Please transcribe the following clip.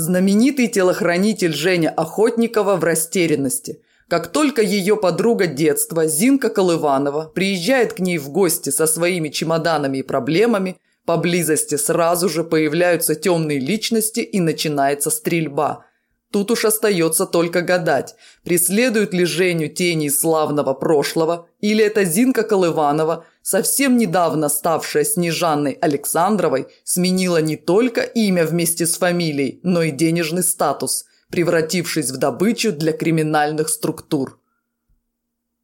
Знаменитый телохранитель Женя Охотникова в растерянности. Как только ее подруга детства Зинка Колыванова приезжает к ней в гости со своими чемоданами и проблемами, поблизости сразу же появляются темные личности и начинается стрельба. Тут уж остается только гадать, преследуют ли Женю тени славного прошлого, или это Зинка Колыванова, совсем недавно ставшая Снежанной Александровой, сменила не только имя вместе с фамилией, но и денежный статус, превратившись в добычу для криминальных структур.